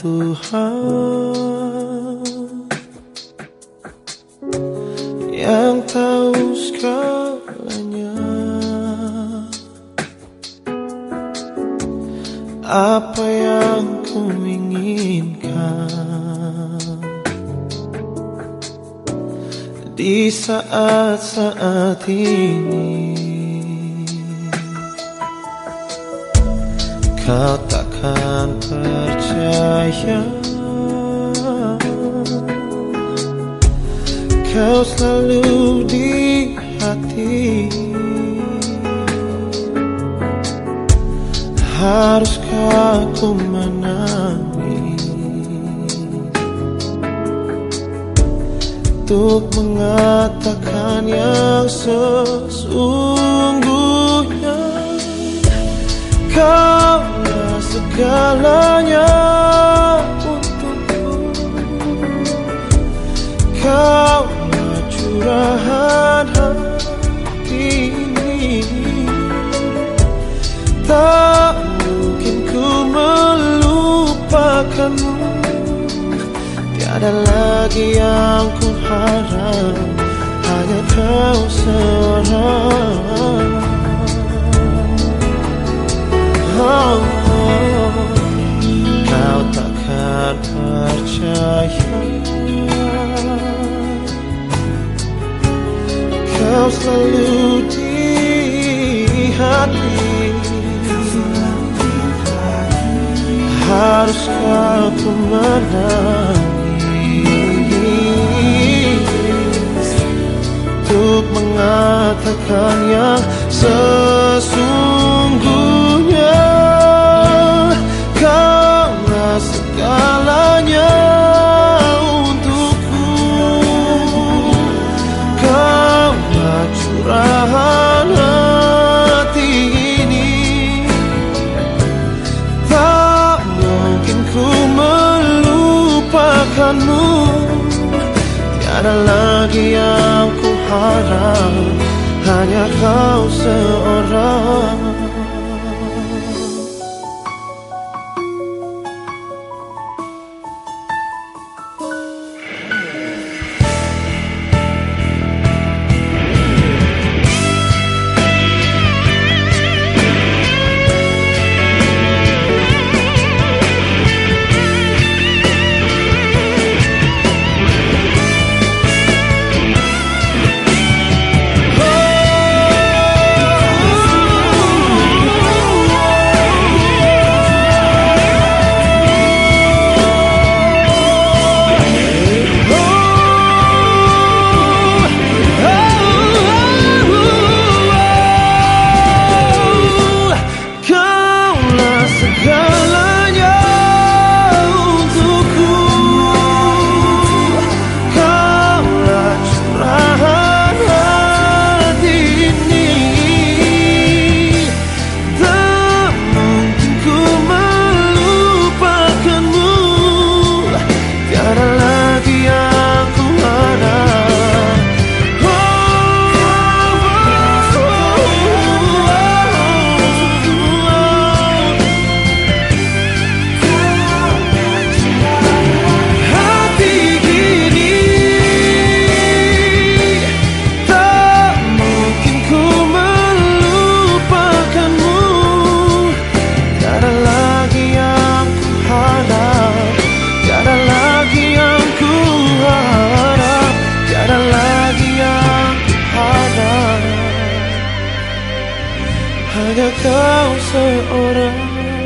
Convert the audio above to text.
Tuhan Yang tahu segalanya. Apa yang ku inginkan Di saat-saat ini? Kau takkan percaya. Kau selalu di hati. Haruskah ku Untuk mengatakan yang sesungguhnya segalanya untukku. Kau curahan hati ini. Tak mungkin ku melupakanmu. Tiada lagi yang ku harap. Hanya kau seorang percaya Kau selalu di hati Haruskah ku menangis Untuk mengatakan yang sesungguhnya Kau segalanya melupakanmu Tiada lagi yang ku harap Hanya kau seorang I got close to your order